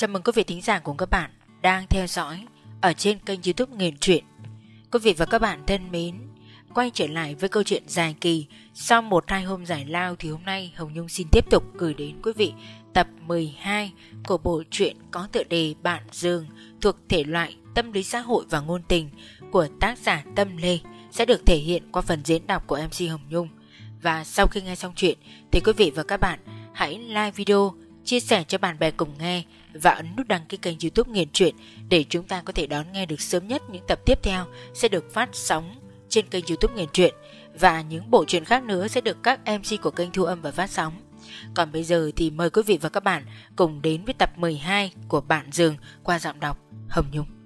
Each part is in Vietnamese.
Chào mừng quý vị thính giả cùng các bạn đang theo dõi ở trên kênh youtube Nghiền Truyện. Quý vị và các bạn thân mến, quay trở lại với câu chuyện dài kỳ sau một hai hôm giải lao thì hôm nay Hồng Nhung xin tiếp tục gửi đến quý vị tập 12 của bộ truyện có tựa đề Bạn Dương thuộc thể loại tâm lý xã hội và ngôn tình của tác giả Tâm Lê sẽ được thể hiện qua phần diễn đọc của MC Hồng Nhung. Và sau khi nghe xong chuyện thì quý vị và các bạn hãy like video, chia sẻ cho bạn bè cùng nghe và ấn nút đăng ký kênh youtube Nghiền Truyện để chúng ta có thể đón nghe được sớm nhất những tập tiếp theo sẽ được phát sóng trên kênh youtube Nghiền Truyện và những bộ truyện khác nữa sẽ được các MC của kênh thu âm và phát sóng. Còn bây giờ thì mời quý vị và các bạn cùng đến với tập 12 của Bạn Dương qua giọng đọc Hồng Nhung.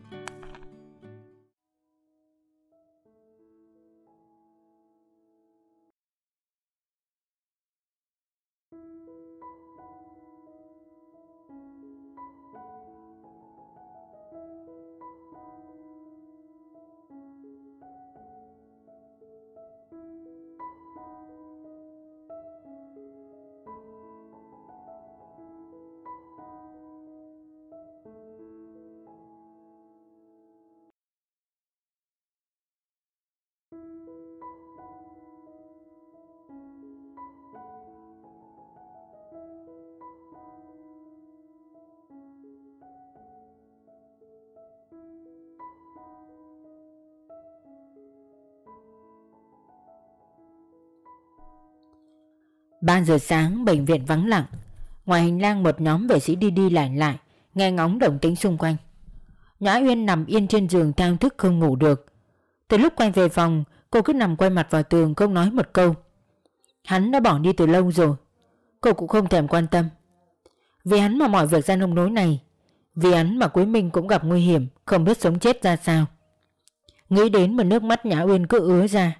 Ba giờ sáng, bệnh viện vắng lặng. Ngoài hành lang, một nhóm vệ sĩ đi đi lại lại, Nghe ngóng động tĩnh xung quanh. Nhã Uyên nằm yên trên giường thao thức không ngủ được. Từ lúc quay về phòng, Cô cứ nằm quay mặt vào tường không nói một câu. Hắn đã bỏ đi từ lâu rồi. Cô cũng không thèm quan tâm. Vì hắn mà mọi việc ra nông nối này, Vì hắn mà Quế Minh cũng gặp nguy hiểm, Không biết sống chết ra sao. Nghĩ đến mà nước mắt Nhã Uyên cứ ứa ra.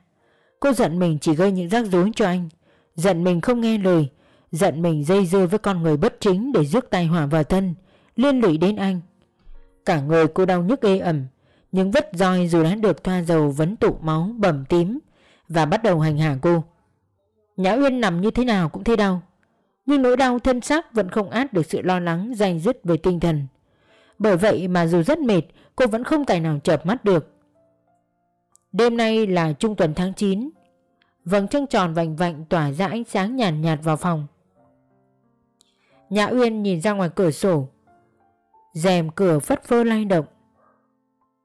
Cô giận mình chỉ gây những rắc rối cho anh. Giận mình không nghe lời. Giận mình dây dưa với con người bất chính Để rước tai họa vào thân, Liên lụy đến anh. Cả người cô đau nhức ê ẩm, Những vết roi dù đã được thoa dầu Vẫn tụ máu bầm tím Và bắt đầu hành hạ cô. Nhã Uyên nằm như thế nào cũng thấy đau, Nhưng nỗi đau thân xác vẫn không át được sự lo lắng dày dứt về tinh thần. Bởi vậy mà dù rất mệt, Cô vẫn không tài nào chợp mắt được. Đêm nay là trung tuần tháng 9 Vầng trăng tròn vành vạnh tỏa ra ánh sáng nhàn nhạt, nhạt vào phòng. Nhã Uyên nhìn ra ngoài cửa sổ. Rèm cửa phất phơ lay động.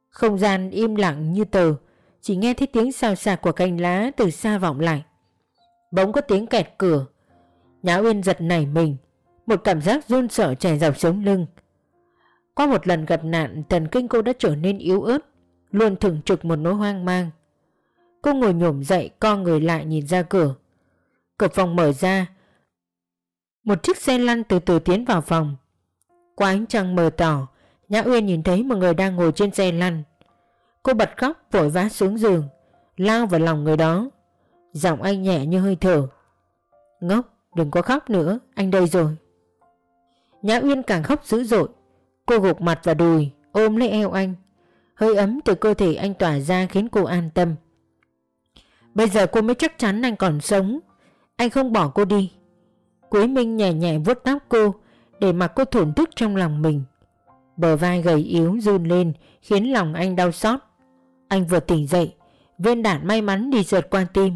Không gian im lặng như tờ Chỉ nghe thấy tiếng xào xạc của cành lá từ xa vọng lại. Bỗng có tiếng kẹt cửa. Nhã Uyên giật nảy mình Một cảm giác run sợ chảy dọc sống lưng. Qua một lần gặp nạn Thần kinh cô đã trở nên yếu ớt Luôn thường trực một nỗi hoang mang. Cô ngồi nhổm dậy, co người lại nhìn ra cửa. Cửa phòng mở ra. Một chiếc xe lăn từ từ tiến vào phòng. Qua ánh trăng mờ tỏ, Nhã Uyên nhìn thấy một người đang ngồi trên xe lăn. Cô bật khóc, vội vã xuống giường, Lao vào lòng người đó. Giọng anh nhẹ như hơi thở. Ngốc, đừng có khóc nữa, Anh đây rồi. Nhã Uyên càng khóc dữ dội. Cô gục mặt vào đùi, ôm lấy eo anh. Hơi ấm từ cơ thể anh tỏa ra khiến cô an tâm. Bây giờ cô mới chắc chắn anh còn sống. Anh không bỏ cô đi. Quý Minh nhẹ nhẹ vuốt tóc cô, Để mặc cô thổn thức trong lòng mình. Bờ vai gầy yếu run lên, Khiến lòng anh đau xót. Anh vừa tỉnh dậy, Viên đạn may mắn đi rượt qua tim.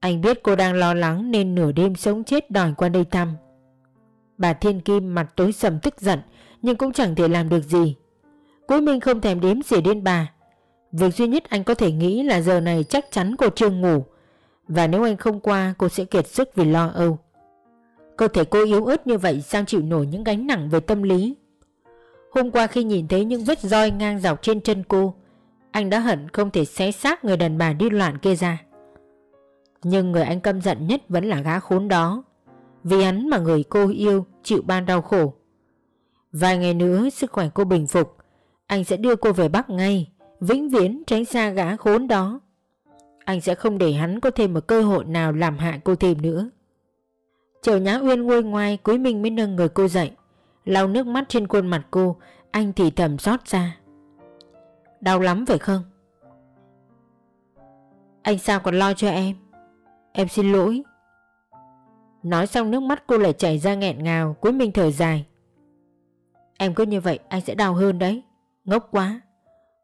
Anh biết cô đang lo lắng Nên nửa đêm sống chết đòi qua đây thăm. Bà Thiên Kim mặt tối sầm tức giận, Nhưng cũng chẳng thể làm được gì. Quý Minh không thèm đếm xỉa đến bà Việc duy nhất anh có thể nghĩ là giờ này chắc chắn cô chưa ngủ. Và nếu anh không qua, cô sẽ kiệt sức vì lo âu. Cơ thể cô yếu ớt như vậy sao chịu nổi những gánh nặng về tâm lý? Hôm qua khi nhìn thấy những vết roi ngang dọc trên chân cô, Anh đã hận không thể xé xác người đàn bà đi loạn kia ra. Nhưng người anh căm giận nhất vẫn là gã khốn đó. Vì hắn mà người cô yêu chịu ban đau khổ. Vài ngày nữa, sức khỏe cô bình phục. Anh sẽ đưa cô về Bắc ngay vĩnh viễn tránh xa gã khốn đó. Anh sẽ không để hắn có thêm một cơ hội nào làm hại cô thêm nữa. Chờ Nhã Uyên ngôi ngoai Quý Minh mới nâng người cô dậy, lau nước mắt trên khuôn mặt cô, Anh thì thầm xót ra Đau lắm phải không? Anh sao còn lo cho em? Em xin lỗi. Nói xong nước mắt cô lại chảy ra nghẹn ngào Quý Minh thở dài. Em cứ như vậy anh sẽ đau hơn đấy, Ngốc quá.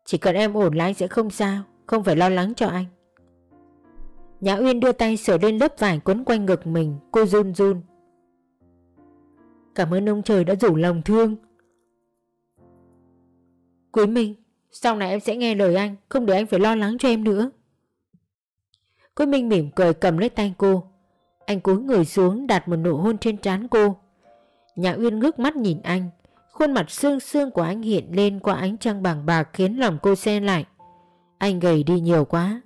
Chỉ cần em ổn là anh sẽ không sao, Không phải lo lắng cho anh. Nhã Uyên đưa tay sửa lên lớp vải quấn quanh ngực mình, Cô run run. Cảm ơn ông trời đã rủ lòng thương. Quý Minh, Sau này em sẽ nghe lời anh, Không để anh phải lo lắng cho em nữa. Quý Minh mỉm cười cầm lấy tay cô. Anh cúi người xuống đặt một nụ hôn trên trán cô. Nhã Uyên ngước mắt nhìn anh. Khuôn mặt xương xương của anh hiện lên qua ánh trăng bằng bạc khiến lòng cô xe lại. Anh gầy đi nhiều quá.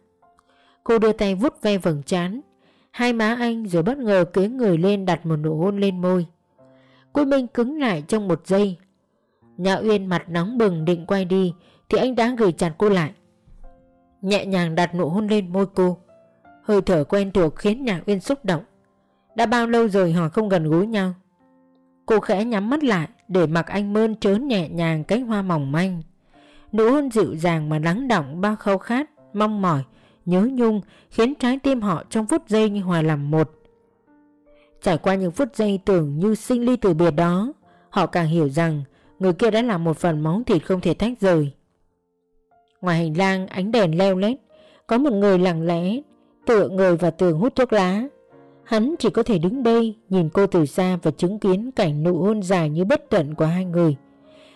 Cô đưa tay vút ve vầng trán. Hai má anh rồi bất ngờ kế người lên đặt một nụ hôn lên môi. Cô Minh cứng lại trong một giây. Nhã Uyên mặt nóng bừng định quay đi Thì anh đã gửi chặt cô lại. Nhẹ nhàng đặt nụ hôn lên môi cô. Hơi thở quen thuộc khiến Nhã Uyên xúc động. Đã bao lâu rồi họ không gần gũi nhau? Cô khẽ nhắm mắt lại. Để mặc anh mơn trớn nhẹ nhàng cánh hoa mỏng manh. Nụ hôn dịu dàng mà lắng động bao khâu khát, Mong mỏi, Nhớ nhung, Khiến trái tim họ trong phút giây như hòa làm một. Trải qua những phút giây tưởng như sinh ly từ biệt đó, Họ càng hiểu rằng Người kia đã là một phần máu thịt không thể tách rời. Ngoài hành lang, ánh đèn leo lét, Có một người lặng lẽ, Tựa người vào tường hút thuốc lá. Hắn chỉ có thể đứng đây Nhìn cô từ xa và chứng kiến cảnh nụ hôn dài như bất tận của hai người.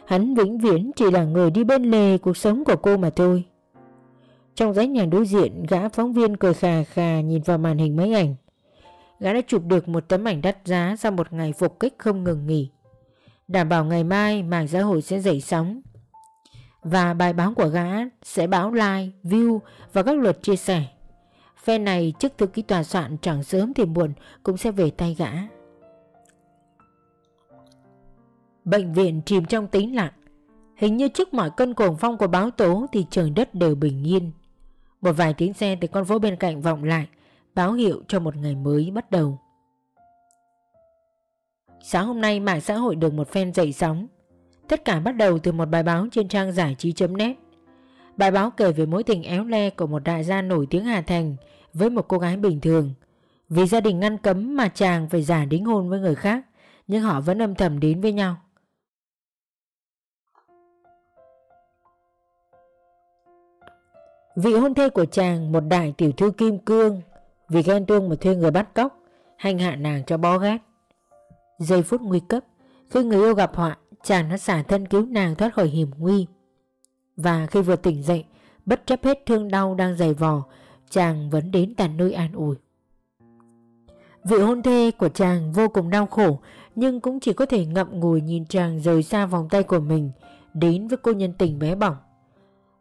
Hắn vĩnh viễn chỉ là người đi bên lề cuộc sống của cô mà thôi. Trong dãy nhà đối diện Gã phóng viên cười khà khà nhìn vào màn hình máy ảnh. Gã đã chụp được một tấm ảnh đắt giá Sau một ngày phục kích không ngừng nghỉ. Đảm bảo ngày mai mạng xã hội sẽ dậy sóng. Và bài báo của gã sẽ báo like, view và các lượt chia sẻ. Phe này chức thư ký tòa soạn chẳng sớm thì muộn cũng sẽ về tay gã. Bệnh viện chìm trong tĩnh lặng. Hình như trước mọi cơn cuồng phong của báo tố thì trời đất đều bình yên. Một vài tiếng xe từ con phố bên cạnh vọng lại, Báo hiệu cho một ngày mới bắt đầu. Sáng hôm nay mạng xã hội được một phen dậy sóng. Tất cả bắt đầu từ một bài báo trên trang giải trí.net Bài báo kể về mối tình éo le của một đại gia nổi tiếng Hà Thành với một cô gái bình thường. Vì gia đình ngăn cấm mà chàng phải giả đính hôn với người khác, nhưng họ vẫn âm thầm đến với nhau. Vị hôn thê của chàng một đại tiểu thư kim cương vì ghen tuông mà thuê người bắt cóc hành hạ nàng cho bó gác. Giây phút nguy cấp khi người yêu gặp họa chàng đã xả thân cứu nàng thoát khỏi hiểm nguy. Và khi vừa tỉnh dậy bất chấp hết thương đau đang dày vò chàng vẫn đến tận nơi an ủi. Vị hôn thê của chàng vô cùng đau khổ nhưng cũng chỉ có thể ngậm ngùi nhìn chàng rời xa vòng tay của mình đến với cô nhân tình bé bỏng.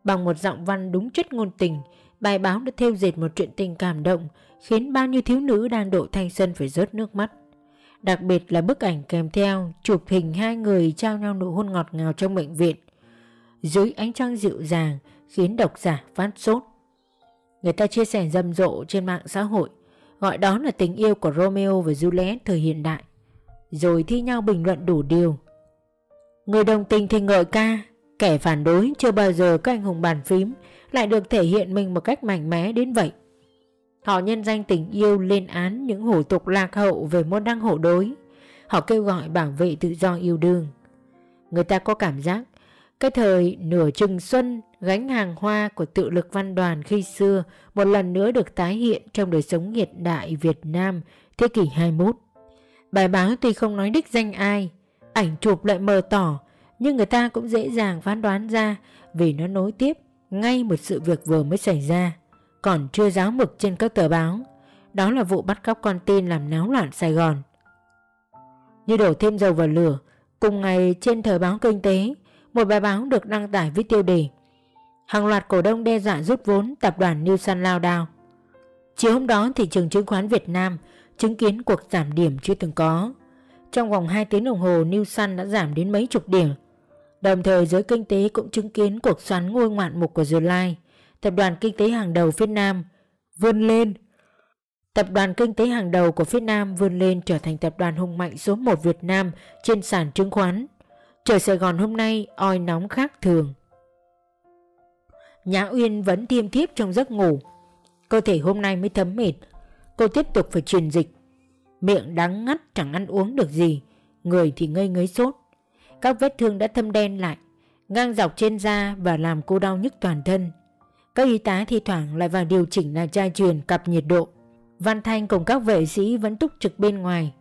Bằng một giọng văn đúng chất ngôn tình, bài báo đã theo dệt một chuyện tình cảm động khiến bao nhiêu thiếu nữ đang độ thanh xuân phải rớt nước mắt. Đặc biệt là bức ảnh kèm theo chụp hình hai người trao nhau nụ hôn ngọt ngào trong bệnh viện. Dưới ánh trăng dịu dàng khiến độc giả phát sốt. Người ta chia sẻ rầm rộ trên mạng xã hội, Gọi đó là tình yêu của Romeo và Juliet thời hiện đại, Rồi thi nhau bình luận đủ điều. Người đồng tình thì ngợi ca, Kẻ phản đối chưa bao giờ các anh hùng bàn phím Lại được thể hiện mình một cách mạnh mẽ đến vậy. Họ nhân danh tình yêu lên án những hủ tục lạc hậu về môn đăng hộ đối. Họ kêu gọi bảo vệ tự do yêu đương. Người ta có cảm giác, cái thời nửa chừng xuân gánh hàng hoa của tự lực văn đoàn khi xưa một lần nữa được tái hiện trong đời sống hiện đại Việt Nam thế kỷ 21. Bài báo tuy không nói đích danh ai, ảnh chụp lại mờ tỏ, nhưng người ta cũng dễ dàng phán đoán ra vì nó nối tiếp ngay một sự việc vừa mới xảy ra, còn chưa giáo mực trên các tờ báo. Đó là vụ bắt cóc con tin làm náo loạn Sài Gòn. Như đổ thêm dầu vào lửa, cùng ngày trên thời báo kinh tế, một bài báo được đăng tải với tiêu đề Hàng loạt cổ đông đe dọa rút vốn tập đoàn New Sun lao đao. Chiều hôm đó thị trường chứng khoán Việt Nam chứng kiến cuộc giảm điểm chưa từng có. Trong vòng 2 tiếng đồng hồ New Sun đã giảm đến mấy chục điểm. Đồng thời giới kinh tế cũng chứng kiến cuộc xoắn ngôi ngoạn mục của July, tập đoàn kinh tế hàng đầu phía Nam, vươn lên. Tập đoàn kinh tế hàng đầu của phía Nam vươn lên trở thành tập đoàn hùng mạnh số 1 Việt Nam trên sàn chứng khoán. Trời Sài Gòn hôm nay oi nóng khác thường. Nhã Uyên vẫn tiêm tiếp trong giấc ngủ. Cơ thể hôm nay mới thấm mệt. Cô tiếp tục phải truyền dịch. Miệng đắng ngắt chẳng ăn uống được gì. Người thì ngây ngấy sốt. Các vết thương đã thâm đen lại Ngang dọc trên da và làm cô đau nhức toàn thân Các y tá thi thoảng lại vào điều chỉnh là chai truyền cặp nhiệt độ Văn Thanh cùng các vệ sĩ vẫn túc trực bên ngoài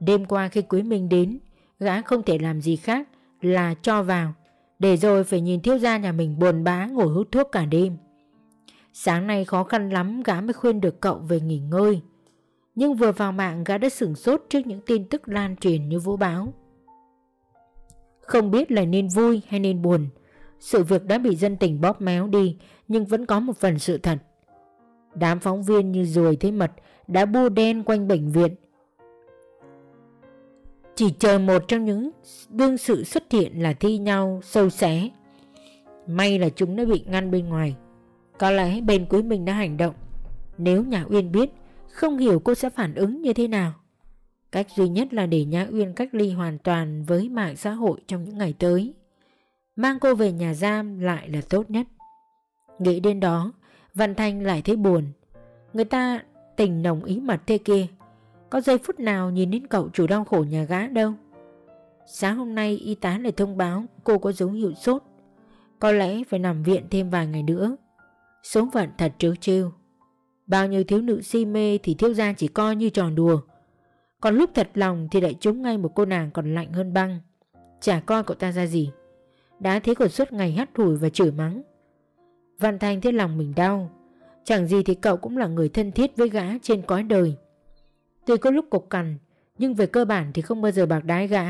Đêm qua khi Quý Minh đến, Gã không thể làm gì khác là cho vào để rồi phải nhìn thiếu gia nhà mình buồn bã ngồi hút thuốc cả đêm. Sáng nay khó khăn lắm gã mới khuyên được cậu về nghỉ ngơi. Nhưng vừa vào mạng gã đã sửng sốt trước những tin tức lan truyền như vũ báo. Không biết là nên vui hay nên buồn, Sự việc đã bị dân tình bóp méo đi, Nhưng vẫn có một phần sự thật. Đám phóng viên như ruồi thấy mật Đã bu đen quanh bệnh viện chỉ chờ một trong những đương sự xuất hiện là thi nhau sâu xé May là chúng đã bị ngăn bên ngoài có lẽ bên cuối mình đã hành động Nếu nhà Uyên biết Không hiểu cô sẽ phản ứng như thế nào Cách duy nhất là để Nhã Uyên cách ly hoàn toàn với mạng xã hội trong những ngày tới. Mang cô về nhà giam lại là tốt nhất. Nghĩ đến đó, Văn Thanh lại thấy buồn. Người ta tình nồng ý mật thế kia. Có giây phút nào nhìn đến cậu chủ đau khổ nhà gã đâu. Sáng hôm nay y tá lại thông báo cô có dấu hiệu sốt. Có lẽ phải nằm viện thêm vài ngày nữa. Số phận thật trớ trêu. Bao nhiêu thiếu nữ si mê thì thiếu gia chỉ coi như trò đùa. Còn lúc thật lòng thì lại trúng ngay một cô nàng còn lạnh hơn băng. Chả coi cậu ta ra gì. Đã thế còn suốt ngày hắt hủi và chửi mắng. Văn Thanh thấy lòng mình đau. Chẳng gì thì cậu cũng là người thân thiết với gã trên cõi đời. Tuy có lúc cục cằn, Nhưng về cơ bản thì không bao giờ bạc đái gã.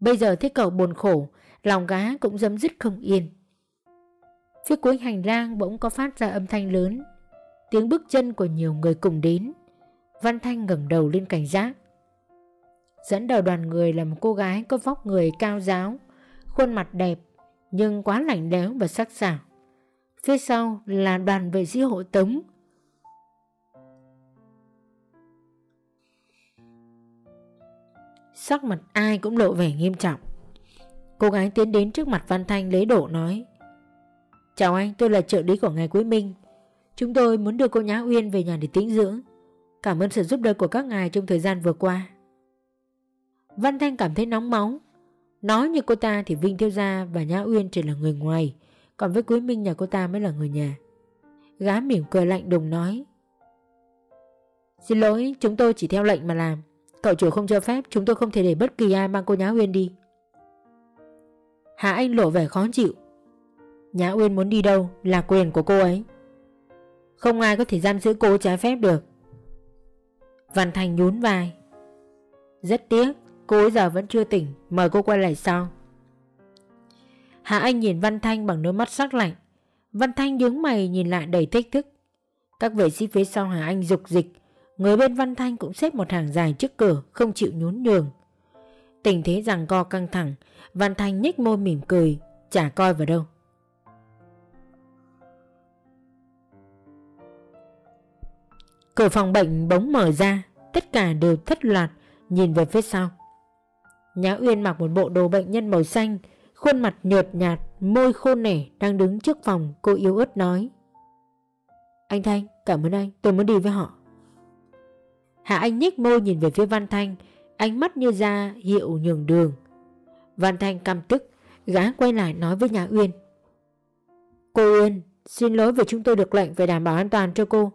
Bây giờ thấy cậu buồn khổ, Lòng gã cũng dấm dứt không yên. Phía cuối hành lang bỗng có phát ra âm thanh lớn. Tiếng bước chân của nhiều người cùng đến. Văn Thanh ngẩng đầu lên cảnh giác. Dẫn đầu đoàn người là một cô gái có vóc người cao giáo, Khuôn mặt đẹp, Nhưng quá lạnh lẽo và sắc sảo. Phía sau là đoàn vệ sĩ hộ tống. Sắc mặt ai cũng lộ vẻ nghiêm trọng Cô gái tiến đến trước mặt Văn Thanh lấy đổ nói Chào anh, tôi là trợ lý của ngài Quý Minh. Chúng tôi muốn đưa cô Nhã Uyên về nhà để tĩnh dưỡng. Cảm ơn sự giúp đỡ của các ngài trong thời gian vừa qua. Văn Thanh cảm thấy nóng máu. Nói như cô ta thì Vinh Thiêu Gia và Nhã Uyên chỉ là người ngoài, còn với Quý Minh nhà cô ta mới là người nhà. Gá mỉm cười lạnh đùng nói. Xin lỗi, chúng tôi chỉ theo lệnh mà làm. Cậu chủ không cho phép, chúng tôi không thể để bất kỳ ai mang cô Nhã Uyên đi. Hạ Anh lộ vẻ khó chịu, Nhã Uyên muốn đi đâu là quyền của cô ấy. Không ai có thể giam giữ cô trái phép được. Văn Thành nhún vai. Rất tiếc Cô ấy giờ vẫn chưa tỉnh Mời cô quay lại sau. Hạ Anh nhìn Văn Thanh bằng đôi mắt sắc lạnh. Văn Thanh nhướng mày nhìn lại đầy thách thức. Các vệ sĩ phía sau Hà Anh dục dịch. Người bên Văn Thanh cũng xếp một hàng dài trước cửa, Không chịu nhún nhường. Tình thế rằng co căng thẳng, Văn Thanh nhếch môi mỉm cười, Chả coi vào đâu. Cửa phòng bệnh bỗng mở ra, Tất cả đều thất loạt Nhìn về phía sau. Nhã Uyên mặc một bộ đồ bệnh nhân màu xanh, Khuôn mặt nhợt nhạt, Môi khôn nẻ đang đứng trước phòng, Cô yếu ớt nói. Anh Thanh, cảm ơn anh, tôi muốn đi với họ. Hạ Anh nhếch môi nhìn về phía Văn Thanh, Ánh mắt như ra hiệu nhường đường. Văn Thanh căm tức, Gã quay lại nói với Nhã Uyên. Cô Uyên, Xin lỗi vì chúng tôi được lệnh phải đảm bảo an toàn cho cô.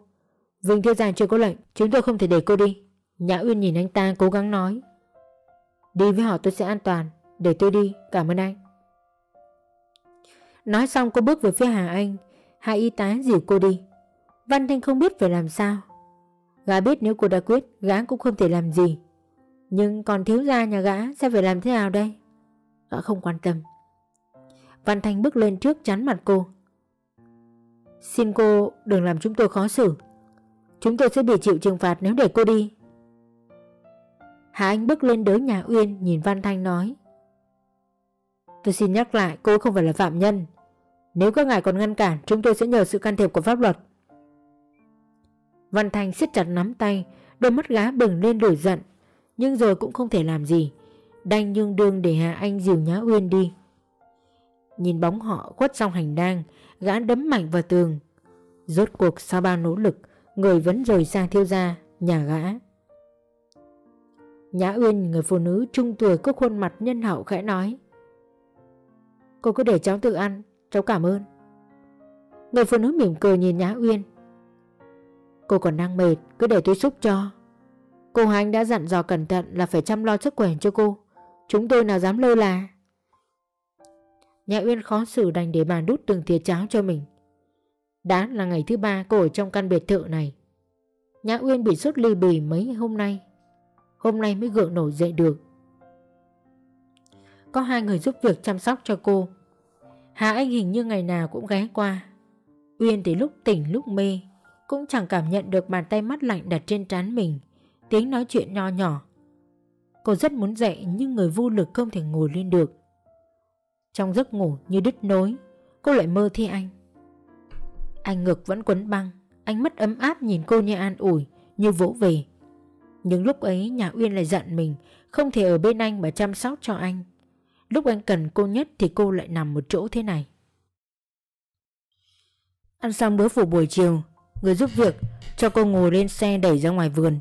Vinh thiếu gia chưa có lệnh, Chúng tôi không thể để cô đi. Nhã Uyên nhìn anh ta cố gắng nói. Đi với họ tôi sẽ an toàn, Để tôi đi, cảm ơn anh. Nói xong cô bước về phía Hà Anh. Hai y tá dìu cô đi. Văn Thanh không biết phải làm sao. Gã biết nếu cô đã quyết, Gã cũng không thể làm gì. Nhưng còn thiếu gia nhà gã, sẽ phải làm thế nào đây? Gã không quan tâm. Văn Thanh bước lên trước chắn mặt cô. Xin cô đừng làm chúng tôi khó xử. Chúng tôi sẽ bị chịu trừng phạt nếu để cô đi. Hà Anh bước lên đới nhà Uyên, nhìn Văn Thanh nói. Tôi xin nhắc lại, cô không phải là phạm nhân. Nếu các ngài còn ngăn cản, Chúng tôi sẽ nhờ sự can thiệp của pháp luật. Văn Thanh siết chặt nắm tay, Đôi mắt gá bừng lên đổi giận. Nhưng rồi cũng không thể làm gì. Đành nhương đương để Hà Anh dìu nhã Uyên đi. Nhìn bóng họ khuất trong hành lang Gã đấm mạnh vào tường. Rốt cuộc sau bao nỗ lực, Người vẫn rời xa thiêu gia, Nhà gã. Nhã Uyên, người phụ nữ trung tuổi có khuôn mặt nhân hậu khẽ nói. Cô cứ để cháu tự ăn, Cháu cảm ơn. Người phụ nữ mỉm cười nhìn Nhã Uyên. Cô còn đang mệt, Cứ để tôi xúc cho. Cô Hành đã dặn dò cẩn thận là phải chăm lo sức khỏe cho cô. Chúng tôi nào dám lơ là. Nhã Uyên khó xử đành để bà đút từng thìa cháo cho mình. Đã là ngày thứ ba cô ở trong căn biệt thự này. Nhã Uyên bị sốt ly bì mấy hôm nay. Hôm nay mới gượng nổi dậy được. Có hai người giúp việc chăm sóc cho cô. Hà Anh hình như ngày nào cũng ghé qua. Uyên thì lúc tỉnh lúc mê. Cũng chẳng cảm nhận được bàn tay mắt lạnh đặt trên trán mình. Tiếng nói chuyện nho nhỏ. Cô rất muốn dậy, nhưng người vô lực không thể ngồi lên được. Trong giấc ngủ như đứt nối, Cô lại mơ thấy anh. Anh ngực vẫn quấn băng Anh mất ấm áp nhìn cô như an ủi, Như vỗ về. Nhưng lúc ấy, nhà Uyên lại giận mình, Không thể ở bên anh mà chăm sóc cho anh. Lúc anh cần cô nhất thì cô lại nằm một chỗ thế này. Ăn xong bữa phủ buổi chiều Người giúp việc, cho cô ngồi lên xe đẩy ra ngoài vườn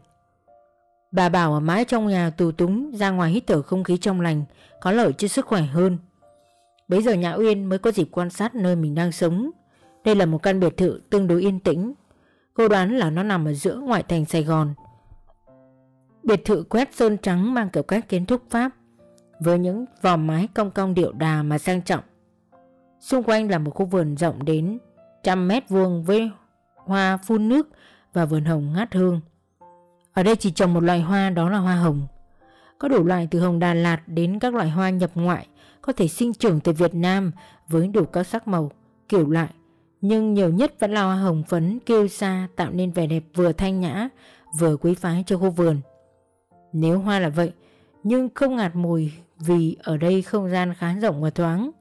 Bà bảo ở mãi trong nhà tù túng, ra ngoài hít thở không khí trong lành, có lợi cho sức khỏe hơn. Bây giờ Nhã Uyên mới có dịp quan sát nơi mình đang sống. Đây là một căn biệt thự tương đối yên tĩnh. Cô đoán là nó nằm ở giữa ngoại thành Sài Gòn. Biệt thự quét sơn trắng mang kiểu cách kiến trúc Pháp, với những vòm mái cong cong điệu đà mà sang trọng. Xung quanh là một khu vườn rộng đến trăm mét vuông với hoa phun nước và vườn hồng ngát hương. Ở đây chỉ trồng một loại hoa đó là hoa hồng. Có đủ loại từ hồng Đà Lạt đến các loại hoa nhập ngoại có thể sinh trưởng tại Việt Nam với đủ các sắc màu, kiểu loại. Nhưng nhiều nhất vẫn là hoa hồng phấn kêu xa tạo nên vẻ đẹp vừa thanh nhã vừa quý phái cho khu vườn. Nếu hoa là vậy nhưng không ngạt mùi vì ở đây không gian khá rộng và thoáng.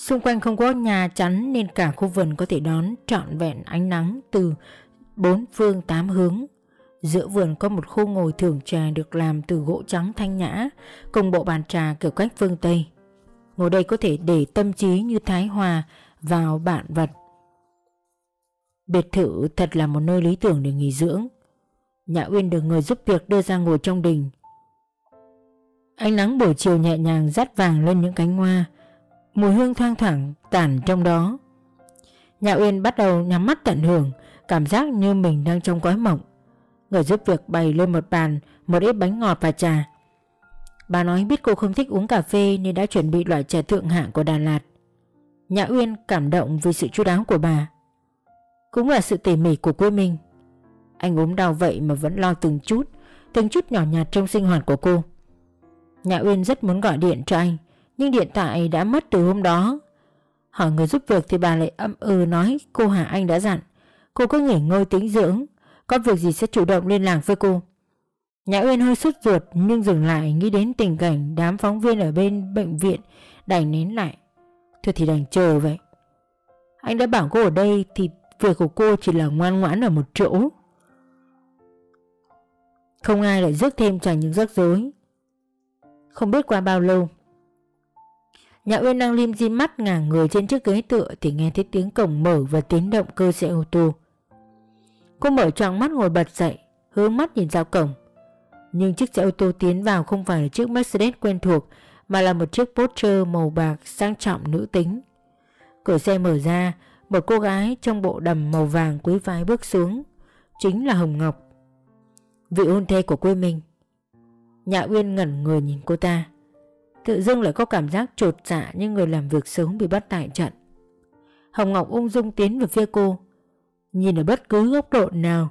Xung quanh không có nhà chắn nên cả khu vườn có thể đón trọn vẹn ánh nắng từ bốn phương tám hướng. Giữa vườn có một khu ngồi thưởng trà được làm từ gỗ trắng thanh nhã, cùng bộ bàn trà kiểu cách phương Tây. Ngồi đây có thể để tâm trí như Thái Hòa vào bạn vật. Biệt thự thật là một nơi lý tưởng để nghỉ dưỡng. Nhã Uyên được người giúp việc đưa ra ngồi trong đình. Ánh nắng buổi chiều nhẹ nhàng dắt vàng lên những cánh hoa, mùi hương thoang thoảng tản trong đó. Nhã Uyên bắt đầu nhắm mắt tận hưởng, Cảm giác như mình đang trong cõi mộng. Người giúp việc bày lên một bàn Một ít bánh ngọt và trà. Bà nói biết cô không thích uống cà phê Nên đã chuẩn bị loại trà thượng hạng của Đà Lạt. Nhã Uyên cảm động vì sự chu đáo của bà. Cũng là sự tỉ mỉ của quê mình. Anh ốm đau vậy mà vẫn lo từng chút Từng chút nhỏ nhặt trong sinh hoạt của cô. Nhã Uyên rất muốn gọi điện cho anh. Nhưng điện thoại đã mất từ hôm đó. Hỏi người giúp việc thì bà lại âm ừ nói, cô Hà, Anh đã dặn, Cô cứ nghỉ ngơi tĩnh dưỡng, Có việc gì sẽ chủ động liên lạc với cô. Nhã Uyên hơi sốt ruột Nhưng dừng lại nghĩ đến tình cảnh Đám phóng viên ở bên bệnh viện Đành nén lại. Thôi thì đành chờ vậy. Anh đã bảo cô ở đây Thì việc của cô chỉ là ngoan ngoãn ở một chỗ. Không ai lại rước thêm chẳng những rắc rối. Không biết qua bao lâu Nhã Uyên đang lim di mắt ngả người trên chiếc ghế tựa Thì nghe thấy tiếng cổng mở và tiếng động cơ xe ô tô. Cô mở tròn mắt ngồi bật dậy, Hướng mắt nhìn ra cổng. Nhưng chiếc xe ô tô tiến vào không phải là chiếc Mercedes quen thuộc, Mà là một chiếc Porsche màu bạc sang trọng nữ tính. Cửa xe mở ra, Một cô gái trong bộ đầm màu vàng quý phái bước xuống, Chính là Hồng Ngọc. Vị hôn thê của quê mình. Nhã Uyên ngẩn người nhìn cô ta. Tự dưng lại có cảm giác trột dạ như người làm việc sớm bị bắt tại trận. Hồng Ngọc ung dung tiến về phía cô, Nhìn ở bất cứ góc độ nào.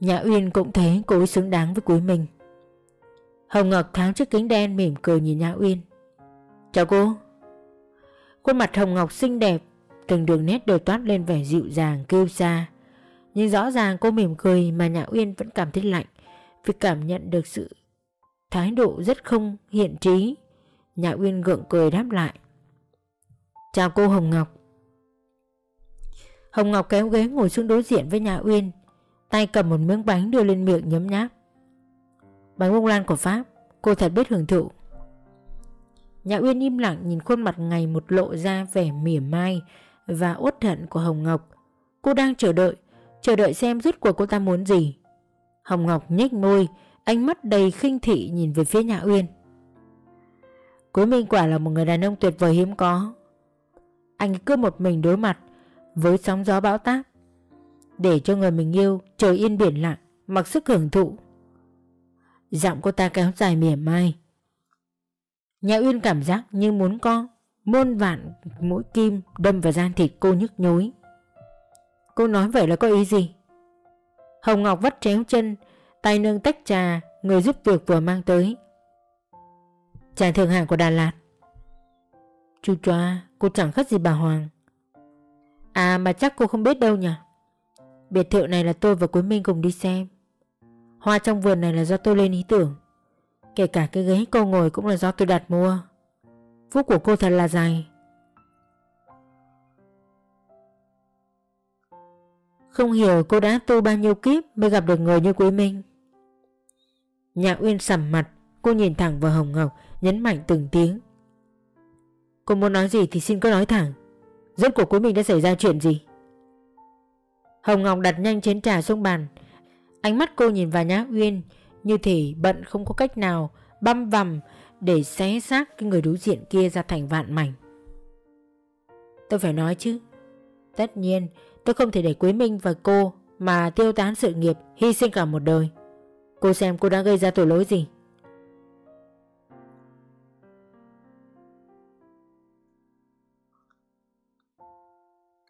Nhã Uyên cũng thấy cô ấy xứng đáng với cuối mình. Hồng Ngọc tháo chiếc kính đen mỉm cười nhìn Nhã Uyên. Chào cô. Khuôn mặt Hồng Ngọc xinh đẹp, Từng đường nét đều toát lên vẻ dịu dàng, kêu xa. Nhưng rõ ràng cô mỉm cười mà Nhã Uyên vẫn cảm thấy lạnh. Vì cảm nhận được sự thái độ rất không hiện trí nhà Uyên gượng cười đáp lại. Chào cô Hồng Ngọc. Hồng Ngọc kéo ghế ngồi xuống đối diện với nhà Uyên, Tay cầm một miếng bánh đưa lên miệng nhấm nháp. Bánh bông lan của Pháp, Cô thật biết hưởng thụ. Nhà Uyên im lặng nhìn khuôn mặt ngày một lộ ra vẻ mỉa mai Và uất hận của Hồng Ngọc. Cô đang chờ đợi Chờ đợi xem rút cuộc cô ta muốn gì. Hồng Ngọc nhếch môi, Ánh mắt đầy khinh thị nhìn về phía nhà Uyên. Cuối Minh quả là một người đàn ông tuyệt vời hiếm có. Anh cứ một mình đối mặt Với sóng gió bão táp, Để cho người mình yêu trời yên biển lặng, Mặc sức hưởng thụ. Giọng cô ta kéo dài mỉa mai. Nhà Uyên cảm giác như muốn co, Muôn vạn mũi kim đâm vào gian thịt cô nhức nhối. Cô nói vậy là có ý gì? Hồng Ngọc vắt chéo chân, Tay nâng tách trà, Người giúp việc vừa mang tới. Trà thượng hạng của Đà Lạt. Chú choa Cô chẳng khác gì bà Hoàng. À mà chắc cô không biết đâu nhỉ? Biệt thự này là tôi và Quý Minh cùng đi xem. Hoa trong vườn này là do tôi lên ý tưởng. Kể cả cái ghế cô ngồi cũng là do tôi đặt mua. Phúc của cô thật là dài. Không hiểu cô đã tu bao nhiêu kiếp mới gặp được người như Quý Minh. Nhã Uyên sầm mặt, Cô nhìn thẳng vào Hồng Ngọc, Nhấn mạnh từng tiếng. Cô muốn nói gì thì xin cứ nói thẳng. Rốt cuộc Quý Minh đã xảy ra chuyện gì? Hồng Ngọc đặt nhanh chén trà xuống bàn. Ánh mắt cô nhìn vào Nhã Uyên Như thể bận không có cách nào, Băm vằm Để xé xác cái người đối diện kia ra thành vạn mảnh. Tôi phải nói chứ. Tất nhiên tôi không thể để Quế Minh và cô Mà tiêu tán sự nghiệp, Hy sinh cả một đời. Cô xem cô đã gây ra tội lỗi gì?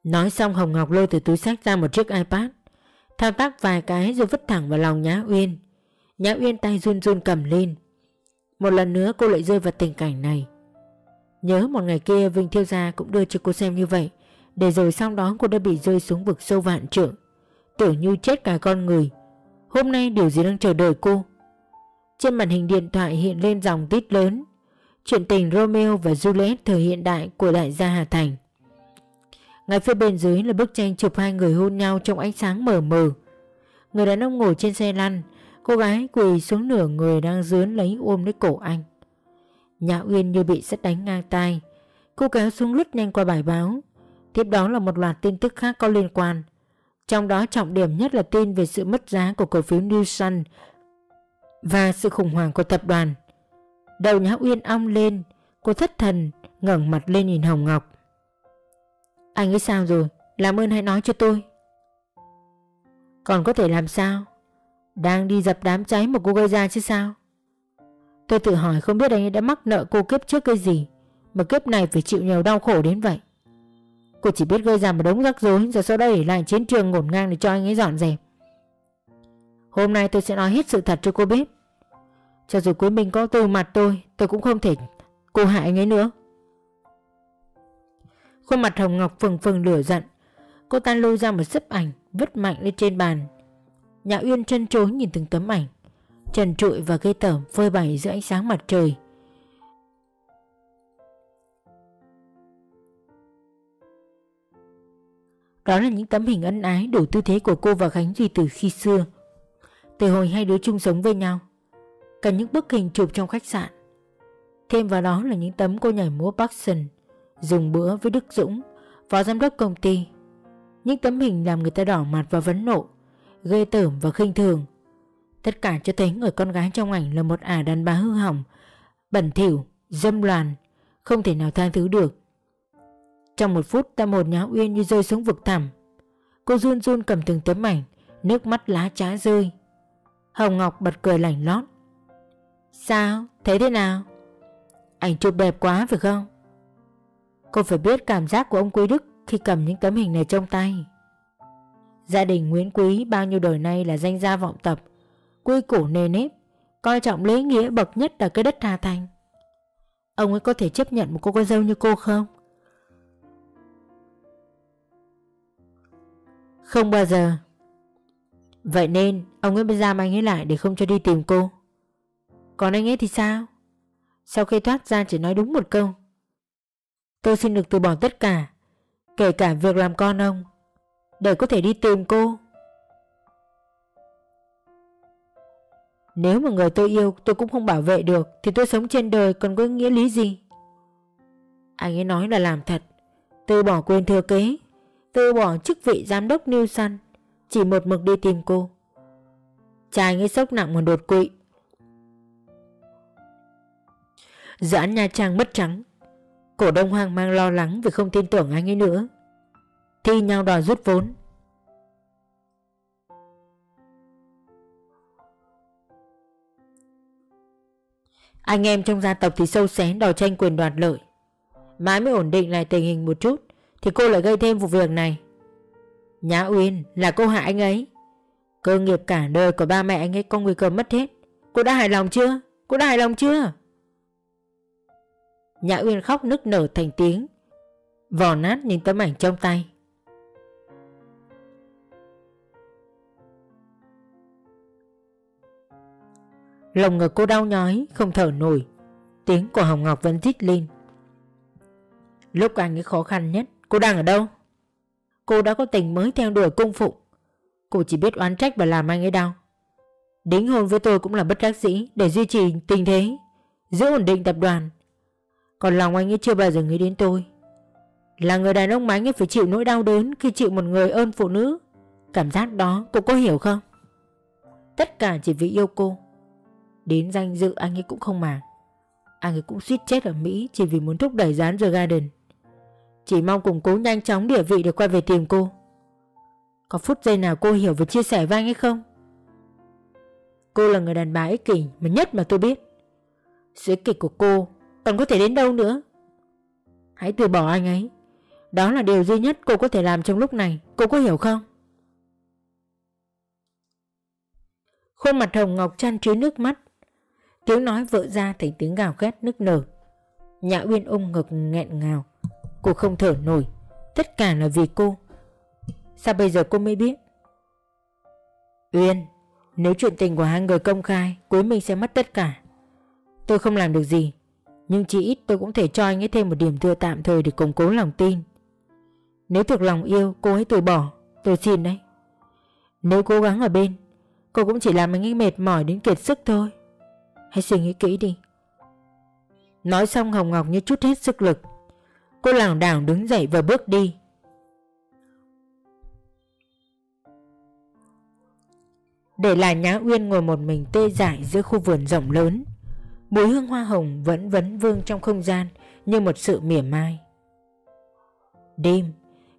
Nói xong, Hồng Ngọc lôi từ túi sách ra một chiếc iPad. Thao tác vài cái rồi vứt thẳng vào lòng Nhã Uyên. Nhã Uyên tay run run cầm lên. Một lần nữa cô lại rơi vào tình cảnh này. Nhớ một ngày kia Vinh Thiêu Gia cũng đưa cho cô xem như vậy. Để rồi sau đó cô đã bị rơi xuống vực sâu vạn trượng Tưởng như chết cả con người Hôm nay điều gì đang chờ đợi cô Trên màn hình điện thoại hiện lên dòng tít lớn Chuyện tình Romeo và Juliet thời hiện đại của đại gia Hà Thành ngay phía bên dưới là bức tranh chụp hai người hôn nhau trong ánh sáng mờ mờ. Người đàn ông ngồi trên xe lăn, cô gái quỳ xuống nửa người đang dướn lấy ôm lấy cổ anh. Nhã Uyên như bị sét đánh ngang tai. Cô kéo xuống lướt nhanh qua bài báo. Tiếp đó là một loạt tin tức khác có liên quan. Trong đó trọng điểm nhất là tin về sự mất giá của cổ phiếu New Sun và sự khủng hoảng của tập đoàn. Đầu Nhã Uyên ong lên, cô thất thần ngẩng mặt lên nhìn Hồng Ngọc. Anh ấy sao rồi Làm ơn hãy nói cho tôi Còn có thể làm sao Đang đi dập đám cháy mà cô gây ra chứ sao Tôi tự hỏi không biết anh ấy đã mắc nợ cô kiếp trước cái gì Mà kiếp này phải chịu nhiều đau khổ đến vậy Cô chỉ biết gây ra một đống rắc rối, Rồi sau đó để lại chiến trường ngổn ngang để cho anh ấy dọn dẹp. Hôm nay tôi sẽ nói hết sự thật cho cô biết. Cho dù cuối mình có từ mặt tôi Tôi cũng không thể cô hại anh ấy nữa. Khuôn mặt Hồng Ngọc phừng phừng lửa giận. Cô ta lôi ra một sấp ảnh Vứt mạnh lên trên bàn. Nhã Uyên chân chối nhìn từng tấm ảnh. Trần trụi và gây tởm phơi bày giữa ánh sáng mặt trời. Đó là những tấm hình ân ái đủ tư thế của cô và Khánh Duy từ khi xưa Từ hồi hai đứa chung sống với nhau Cả những bức hình chụp trong khách sạn Thêm vào đó là những tấm cô nhảy múa Parkson dùng bữa với Đức Dũng, phó giám đốc công ty. Những tấm hình làm người ta đỏ mặt và vấn nộ, gây tởm và khinh thường. Tất cả cho thấy người con gái trong ảnh là một ả đàn bà hư hỏng, bẩn thỉu, dâm loàn, không thể nào tha thứ được. Trong một phút tâm hồn nhà uyên như rơi xuống vực thẳm. Cô run run cầm từng tấm ảnh, nước mắt lá trá rơi. Hồng Ngọc bật cười lảnh lót. Sao? Thấy thế nào? Ảnh chụp đẹp quá phải không? Cô phải biết cảm giác của ông Quý Đức khi cầm những tấm hình này trong tay. Gia đình Nguyễn Quý bao nhiêu đời nay là danh gia vọng tập, quy củ nề nếp, coi trọng lễ nghĩa bậc nhất là cái đất Hà Thành. Ông ấy có thể chấp nhận một cô con dâu như cô không? Không bao giờ. Vậy nên, ông ấy mới giam anh ấy lại để không cho đi tìm cô. Còn anh ấy thì sao? Sau khi thoát ra chỉ nói đúng một câu Tôi xin được từ bỏ tất cả, Kể cả việc làm con ông, Để có thể đi tìm cô Nếu mà người tôi yêu, tôi cũng không bảo vệ được, Thì tôi sống trên đời còn có nghĩa lý gì Anh ấy nói là làm thật, Từ bỏ quyền thừa kế từ bỏ chức vị giám đốc New Sun Chỉ một mực đi tìm cô. Trai ấy sốc nặng một đột quỵ. Doãn Nha Trang mất trắng. Cổ đông hoang mang lo lắng vì không tin tưởng anh ấy nữa. Thi nhau đòi rút vốn. Anh em trong gia tộc thì sâu xé đòi tranh quyền đoạt lợi. Mãi mới ổn định lại tình hình một chút. Thì cô lại gây thêm vụ việc này. Nhã Uyên là cô hại anh ấy. Cơ nghiệp cả đời của ba mẹ anh ấy có nguy cơ mất hết. Cô đã hài lòng chưa? Cô đã hài lòng chưa? Nhã Uyên khóc nức nở thành tiếng, Vò nát những tấm ảnh trong tay. Lồng ngực cô đau nhói, Không thở nổi. Tiếng của Hồng Ngọc vẫn rít lên. Lúc anh ấy khó khăn nhất Cô đang ở đâu? Cô đã có tình mới theo đuổi cung phụ. Cô chỉ biết oán trách và làm anh ấy đau. Đính hôn với tôi cũng là bất đắc dĩ Để duy trì tình thế, Giữ ổn định tập đoàn. Còn lòng anh ấy chưa bao giờ nghĩ đến tôi. Là người đàn ông mà anh ấy phải chịu nỗi đau đớn Khi chịu một người ơn phụ nữ. Cảm giác đó cô có hiểu không? Tất cả chỉ vì yêu cô. Đến danh dự anh ấy cũng không màng. Anh ấy cũng suýt chết ở Mỹ Chỉ vì muốn thúc đẩy dán The Garden. Chỉ mong cùng cố nhanh chóng địa vị để quay về tìm cô. Có phút giây nào cô hiểu và chia sẻ với anh ấy không? Cô là người đàn bà ích kỷ mà nhất mà tôi biết. Sự ích kỷ của cô còn có thể đến đâu nữa? Hãy từ bỏ anh ấy. Đó là điều duy nhất cô có thể làm trong lúc này. Cô có hiểu không? Khuôn mặt Hồng Ngọc chăn chứa nước mắt. Tiếng nói vỡ ra thành tiếng gào ghét nức nở. Nhã Uyên ôm ngực nghẹn ngào. Cô không thở nổi. Tất cả là vì cô. Sao bây giờ cô mới biết? Uyên, Nếu chuyện tình của hai người công khai Cuối mình sẽ mất tất cả. Tôi không làm được gì, Nhưng chỉ ít tôi cũng thể cho anh ấy thêm một điểm tựa tạm thời Để củng cố lòng tin. Nếu thực lòng yêu, cô ấy từ bỏ, Tôi xin đấy. Nếu cố gắng ở bên, Cô cũng chỉ làm anh ấy mệt mỏi đến kiệt sức thôi. Hãy suy nghĩ kỹ đi. Nói xong Hồng Ngọc như chút hết sức lực. Cô lảo đảo đứng dậy và bước đi. Để lại Nhã Uyên ngồi một mình tê dại giữa khu vườn rộng lớn, Mùi hương hoa hồng vẫn vấn vương trong không gian Như một sự mỉa mai. Đêm,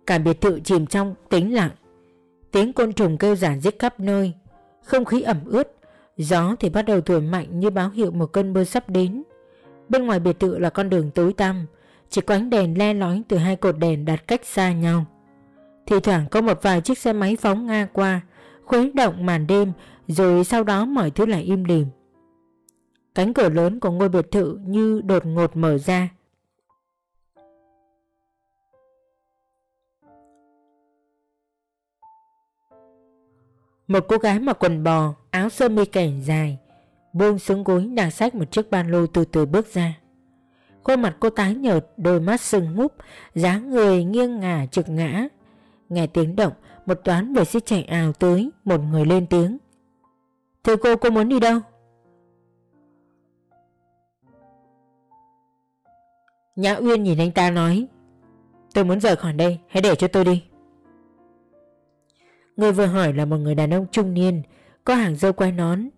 Cả biệt thự chìm trong tĩnh lặng. Tiếng côn trùng kêu giản dích khắp nơi, Không khí ẩm ướt, Gió thì bắt đầu thổi mạnh như báo hiệu một cơn mưa sắp đến. Bên ngoài biệt thự là con đường tối tăm chỉ có ánh đèn le lói từ hai cột đèn đặt cách xa nhau. Thì thoảng có một vài chiếc xe máy phóng ngang qua Khuấy động màn đêm Rồi sau đó mọi thứ lại im lìm. Cánh cửa lớn của ngôi biệt thự như đột ngột mở ra. Một cô gái mặc quần bò, áo sơ mi kẻ dài, buông xuống gối đang xách một chiếc ba lô từ từ bước ra. Khuôn mặt cô tái nhợt, đôi mắt sưng múp, dáng người nghiêng ngả trực ngã. Nghe tiếng động, một toán vệ sĩ chạy ào tới, một người lên tiếng. Thưa cô, cô muốn đi đâu? Nhã Uyên nhìn anh ta nói Tôi muốn rời khỏi đây, hãy để cho tôi đi Người vừa hỏi là một người đàn ông trung niên Có hàng dâu quai nón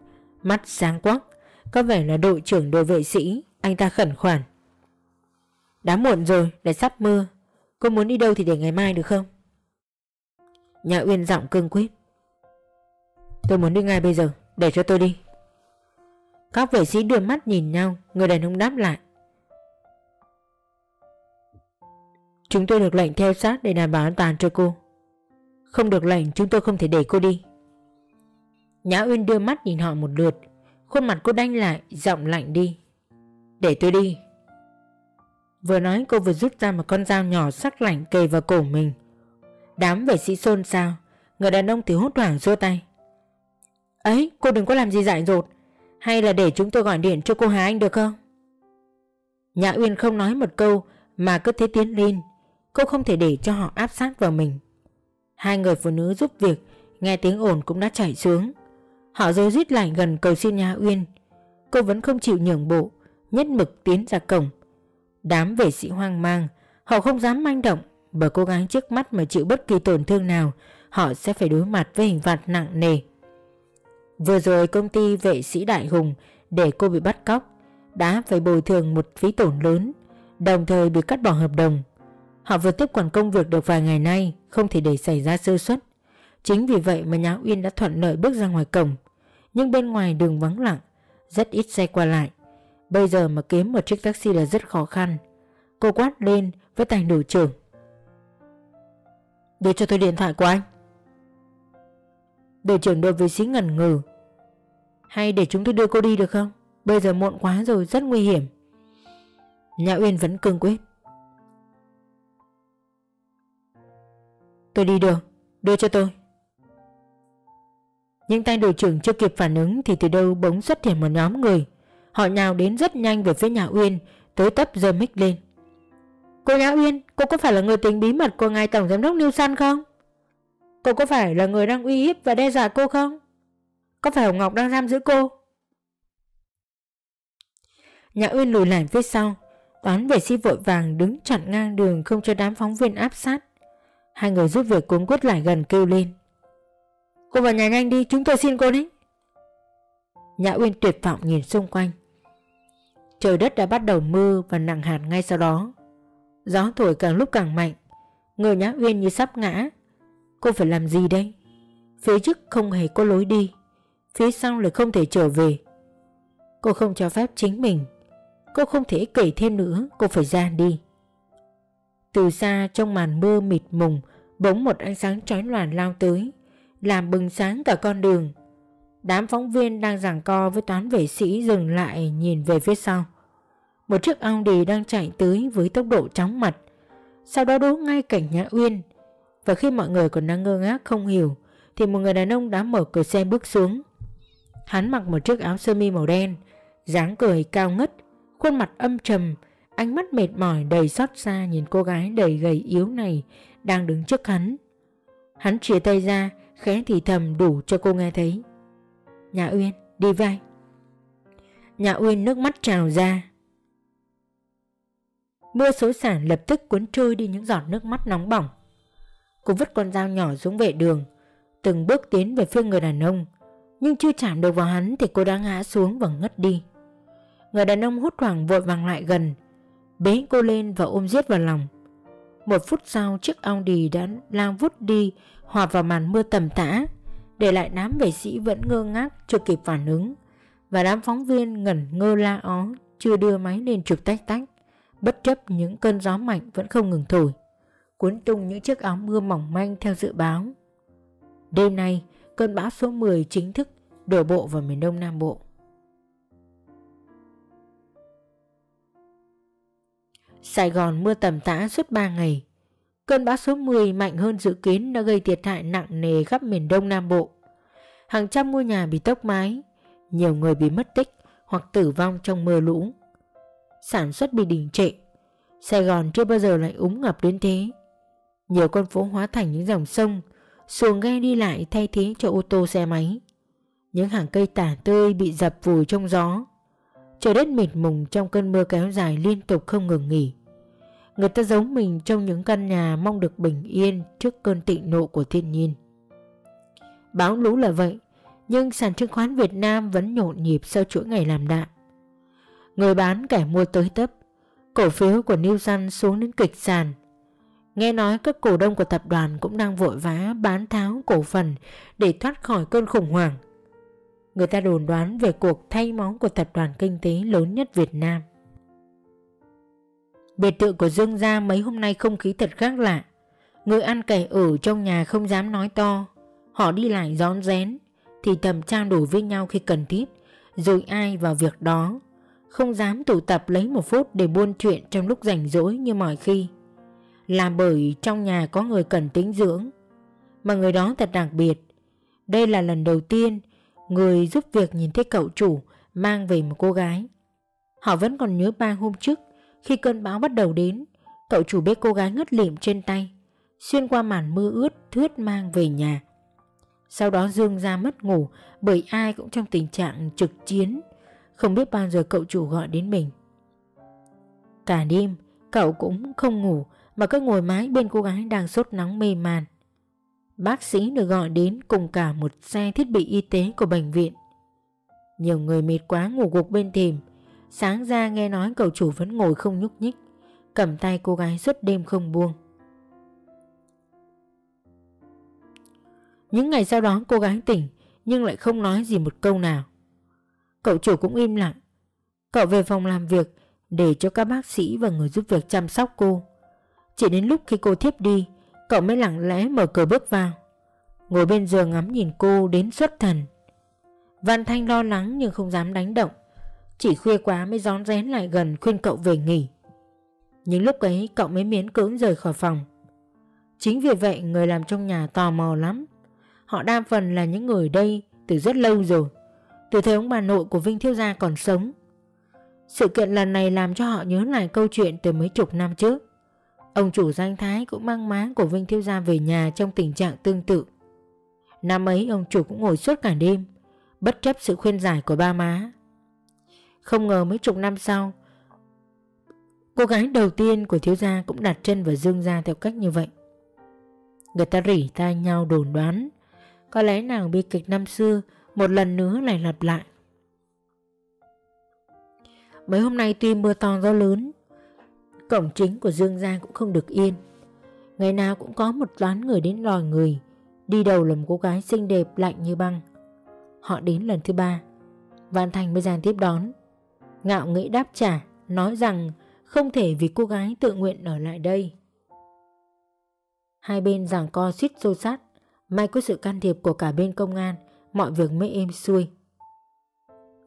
Mắt sáng quắc Có vẻ là đội trưởng đội vệ sĩ Anh ta khẩn khoản đã muộn rồi, lại sắp mưa. Cô muốn đi đâu thì để ngày mai được không? Nhà Uyên giọng cương quyết. Tôi muốn đi ngay bây giờ Để cho tôi đi. Các vệ sĩ đưa mắt nhìn nhau Người đàn ông đáp lại. Chúng tôi được lệnh theo sát để đảm bảo an toàn cho cô. Không được lệnh chúng tôi không thể để cô đi. Nhã Uyên đưa mắt nhìn họ một lượt. Khuôn mặt cô đanh lại Giọng lạnh đi. Để tôi đi. Vừa nói cô vừa rút ra một con dao nhỏ sắc lạnh kề vào cổ mình. Đám vệ sĩ xôn xao, Người đàn ông thì hốt hoảng xua tay. Ấy, cô đừng có làm gì dại dột, Hay là để chúng tôi gọi điện cho cô Hà Anh được không? Nhã Uyên không nói một câu Mà cứ thế tiến lên. Cô không thể để cho họ áp sát vào mình. Hai người phụ nữ giúp việc, Nghe tiếng ồn cũng đã chạy xuống. Họ dối rít lại gần cầu xin nhà Uyên. Cô vẫn không chịu nhường bộ, Nhất mực tiến ra cổng. Đám vệ sĩ hoang mang Họ không dám manh động Bởi cô gái trước mắt mà chịu bất kỳ tổn thương nào họ sẽ phải đối mặt với hình phạt nặng nề. Vừa rồi công ty vệ sĩ Đại Hùng để cô bị bắt cóc đã phải bồi thường một phí tổn lớn, đồng thời bị cắt bỏ hợp đồng. Họ vừa tiếp quản công việc được vài ngày nay, không thể để xảy ra sơ suất. Chính vì vậy mà Nhã Uyên đã thuận lợi bước ra ngoài cổng. Nhưng bên ngoài đường vắng lặng, rất ít xe qua lại. Bây giờ mà kiếm một chiếc taxi là rất khó khăn. Cô quát lên với tay đội trưởng. Đưa cho tôi điện thoại của anh. Đội trưởng đội vệ sĩ ngẩn ngừ. Hay để chúng tôi đưa cô đi được không? Bây giờ muộn quá rồi, rất nguy hiểm. Nhã Uyên vẫn cương quyết. Tôi đi được, đưa cho tôi. Nhưng tay đội trưởng chưa kịp phản ứng thì từ đâu bỗng xuất hiện một nhóm người. Họ nhào đến rất nhanh về phía nhà Uyên, tới tấp giơ mic lên. Cô Nhã Uyên, cô có phải là người tình bí mật của ngài Tổng Giám đốc New Sun không? Cô có phải là người đang uy hiếp và đe dọa cô không? Có phải Hồng Ngọc đang giam giữ cô? Nhã Uyên lùi lại phía sau, toán vệ sĩ vội vàng đứng chặn ngang đường không cho đám phóng viên áp sát. Hai người giúp việc cuống quýt lại gần kêu lên. Cô vào nhà nhanh đi, chúng tôi xin cô đấy. Nhã Uyên tuyệt vọng nhìn xung quanh. Trời đất đã bắt đầu mưa và nặng hạt ngay sau đó. Gió thổi càng lúc càng mạnh. Người Nhã Uyên như sắp ngã. Cô phải làm gì đây? Phía trước không hề có lối đi. Phía sau lại không thể trở về. Cô không cho phép chính mình. Cô không thể kể thêm nữa, cô phải ra đi. Từ xa trong màn mưa mịt mùng, bỗng một ánh sáng chói loàn lao tới, làm bừng sáng cả con đường. Đám phóng viên đang giằng co với toán vệ sĩ dừng lại nhìn về phía sau. Một chiếc Audi đang chạy tới với tốc độ chóng mặt. Sau đó đỗ ngay cảnh Nhã Uyên. Và khi mọi người còn đang ngơ ngác không hiểu thì một người đàn ông đã mở cửa xe bước xuống. Hắn mặc một chiếc áo sơ mi màu đen, dáng cười cao ngất, khuôn mặt âm trầm, ánh mắt mệt mỏi đầy xót xa nhìn cô gái đầy gầy yếu này đang đứng trước hắn. Hắn chia tay ra, khẽ thì thầm đủ cho cô nghe thấy. Nhà Uyên, đi vai. Nhà Uyên nước mắt trào ra. Mưa xối xả lập tức cuốn trôi đi những giọt nước mắt nóng bỏng. Cô vứt con dao nhỏ xuống vệ đường, từng bước tiến về phía người đàn ông, nhưng chưa chạm được vào hắn thì cô đã ngã xuống và ngất đi. Người đàn ông hốt hoảng vội vàng lại gần, bế cô lên và ôm giết vào lòng. Một phút sau chiếc Audi đã lao vút đi hòa vào màn mưa tầm tã để lại đám vệ sĩ vẫn ngơ ngác, chưa kịp phản ứng. Và đám phóng viên ngẩn ngơ la ó, chưa đưa máy lên chụp tách tách. Bất chấp những cơn gió mạnh vẫn không ngừng thổi. Cuốn tung những chiếc áo mưa mỏng manh theo dự báo. Đêm nay, cơn bão số 10 chính thức đổ bộ vào miền đông nam bộ. Sài Gòn mưa tầm tã suốt 3 ngày. Cơn bão số 10 mạnh hơn dự kiến đã gây thiệt hại nặng nề khắp miền Đông Nam Bộ. Hàng trăm ngôi nhà bị tốc mái, nhiều người bị mất tích hoặc tử vong trong mưa lũ. Sản xuất bị đình trệ, Sài Gòn chưa bao giờ lại úng ngập đến thế. Nhiều con phố hóa thành những dòng sông, xuồng ghe đi lại thay thế cho ô tô xe máy. Những hàng cây tả tươi bị dập vùi trong gió. Trời đất mịt mùng trong cơn mưa kéo dài liên tục không ngừng nghỉ. Người ta giấu mình trong những căn nhà mong được bình yên trước cơn tịnh nộ của thiên nhiên. Báo lũ là vậy, nhưng sàn chứng khoán Việt Nam vẫn nhộn nhịp sau chuỗi ngày làm đạm. Người bán kẻ mua tới tấp, cổ phiếu của New Sun xuống đến kịch sàn. Nghe nói các cổ đông của tập đoàn cũng đang vội vã bán tháo cổ phần để thoát khỏi cơn khủng hoảng. Người ta đồn đoán về cuộc thay máu của tập đoàn kinh tế lớn nhất Việt Nam. Biệt thự của Dương gia mấy hôm nay không khí thật khác lạ. Người ăn kẻ ở trong nhà không dám nói to. Họ đi lại rón rén, thì thầm trao đổi với nhau khi cần thiết, rồi ai vào việc đó. Không dám tụ tập lấy một phút để buôn chuyện trong lúc rảnh rỗi như mọi khi. Là bởi trong nhà có người cần tính dưỡng. Mà người đó thật đặc biệt. Đây là lần đầu tiên người giúp việc nhìn thấy cậu chủ mang về một cô gái. Họ vẫn còn nhớ ba hôm trước khi cơn bão bắt đầu đến, cậu chủ bế cô gái ngất lịm trên tay, xuyên qua màn mưa ướt thướt mang về nhà. Sau đó Dương ra mất ngủ bởi ai cũng trong tình trạng trực chiến, không biết bao giờ cậu chủ gọi đến mình. Cả đêm, cậu cũng không ngủ mà cứ ngồi mái bên cô gái đang sốt nóng mê man. Bác sĩ được gọi đến cùng cả một xe thiết bị y tế của bệnh viện. Nhiều người mệt quá ngủ gục bên thềm. Sáng ra nghe nói cậu chủ vẫn ngồi không nhúc nhích, cầm tay cô gái suốt đêm không buông. Những ngày sau đó cô gái tỉnh nhưng lại không nói gì một câu nào. Cậu chủ cũng im lặng. Cậu về phòng làm việc để cho các bác sĩ và người giúp việc chăm sóc cô. Chỉ đến lúc khi cô thiếp đi, cậu mới lặng lẽ mở cửa bước vào. Ngồi bên giường ngắm nhìn cô đến xuất thần. Văn Thanh lo lắng nhưng không dám đánh động. Chỉ khuya quá mới rón rén lại gần khuyên cậu về nghỉ. Nhưng lúc ấy cậu mới miễn cưỡng rời khỏi phòng. Chính vì vậy người làm trong nhà tò mò lắm. Họ đa phần là những người đây từ rất lâu rồi. Từ thời ông bà nội của Vinh Thiếu Gia còn sống. Sự kiện lần này làm cho họ nhớ lại câu chuyện từ mấy chục năm trước. Ông chủ danh thái cũng mang má của Vinh Thiếu Gia về nhà trong tình trạng tương tự. Năm ấy ông chủ cũng ngồi suốt cả đêm, bất chấp sự khuyên giải của ba má. Không ngờ mấy chục năm sau, cô gái đầu tiên của thiếu gia cũng đặt chân vào dương gia theo cách như vậy. Người ta rỉ tai nhau đồn đoán, có lẽ nào bi kịch năm xưa một lần nữa lại lặp lại. Mấy hôm nay tuy mưa to gió lớn, cổng chính của Dương Gia cũng không được yên. Ngày nào cũng có một toán người đến lòi người, đi đầu là một cô gái xinh đẹp lạnh như băng. Họ đến lần thứ ba, Văn Thành mới giàn tiếp đón. Ngạo nghĩ đáp trả, nói rằng không thể vì cô gái tự nguyện ở lại đây. Hai bên giảng co suýt xô sát, may có sự can thiệp của cả bên công an, mọi việc mới êm xuôi.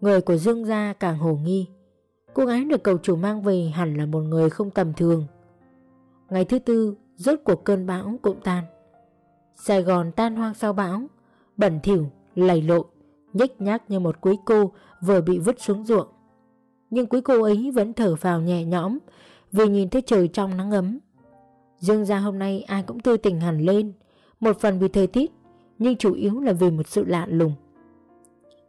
Người của Dương gia càng hồ nghi, cô gái được cầu chủ mang về hẳn là một người không tầm thường. Ngày thứ tư, rốt cuộc cơn bão cũng tan. Sài Gòn tan hoang sau bão, bẩn thỉu, lầy lội nhếch nhác như một quý cô vừa bị vứt xuống ruộng. Nhưng quý cô ấy vẫn thở vào nhẹ nhõm vì nhìn thấy trời trong nắng ấm. Dương gia hôm nay ai cũng tươi tỉnh hẳn lên, một phần vì thời tiết, nhưng chủ yếu là vì một sự lạ lùng.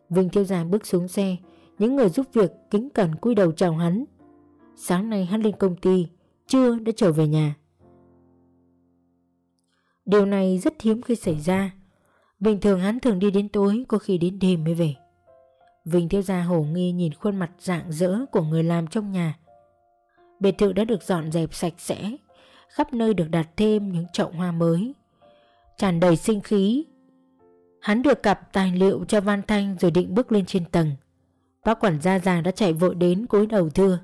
Vinh Thiếu Gia bước xuống xe, những người giúp việc kính cẩn cúi đầu chào hắn. Sáng nay hắn lên công ty, trưa đã trở về nhà. Điều này rất hiếm khi xảy ra. Bình thường hắn thường đi đến tối, có khi đến đêm mới về. Vinh Thiếu Gia hổ nghi nhìn khuôn mặt dạng dỡ của người làm trong nhà. Biệt thự đã được dọn dẹp sạch sẽ, khắp nơi được đặt thêm những chậu hoa mới. tràn đầy sinh khí. Hắn được cặp tài liệu cho Văn Thanh rồi định bước lên trên tầng. Bác quản gia già đã chạy vội đến cúi đầu thưa.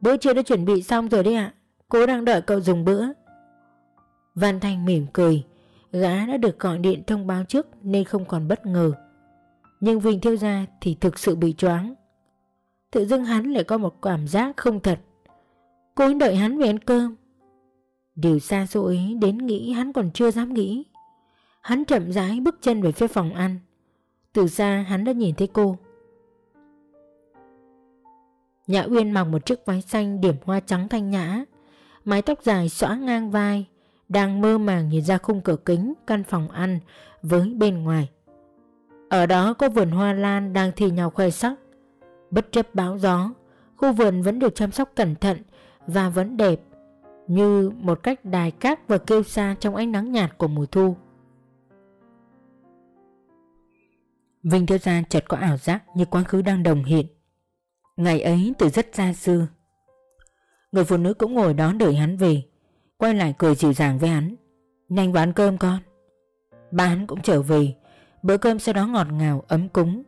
Bữa trưa đã chuẩn bị xong rồi đấy ạ. Cô đang đợi cậu dùng bữa. Văn Thanh mỉm cười. Gã đã được gọi điện thông báo trước nên không còn bất ngờ. Nhưng Vinh thiếu Gia thì thực sự bị choáng. Tự dưng hắn lại có một cảm giác không thật. Cô ấy đợi hắn về ăn cơm. Điều xa xôi đến nghĩ hắn còn chưa dám nghĩ. Hắn chậm rãi bước chân về phía phòng ăn. Từ xa hắn đã nhìn thấy cô. Nhã Uyên mặc một chiếc váy xanh điểm hoa trắng thanh nhã, mái tóc dài xõa ngang vai, đang mơ màng nhìn ra khung cửa kính căn phòng ăn với bên ngoài. Ở đó có vườn hoa lan đang thi nhau khoe sắc. Bất chấp báo gió, khu vườn vẫn được chăm sóc cẩn thận và vẫn đẹp như một cách đài cát và kêu xa trong ánh nắng nhạt của mùa thu. Vinh Thiếu Gia chợt có ảo giác như quá khứ đang đồng hiện. Ngày ấy từ rất xa xưa. Người phụ nữ cũng ngồi đó đợi hắn về, quay lại cười dịu dàng với hắn. Nhanh vào ăn cơm con. Ba hắn cũng trở về, bữa cơm sau đó ngọt ngào, ấm cúng.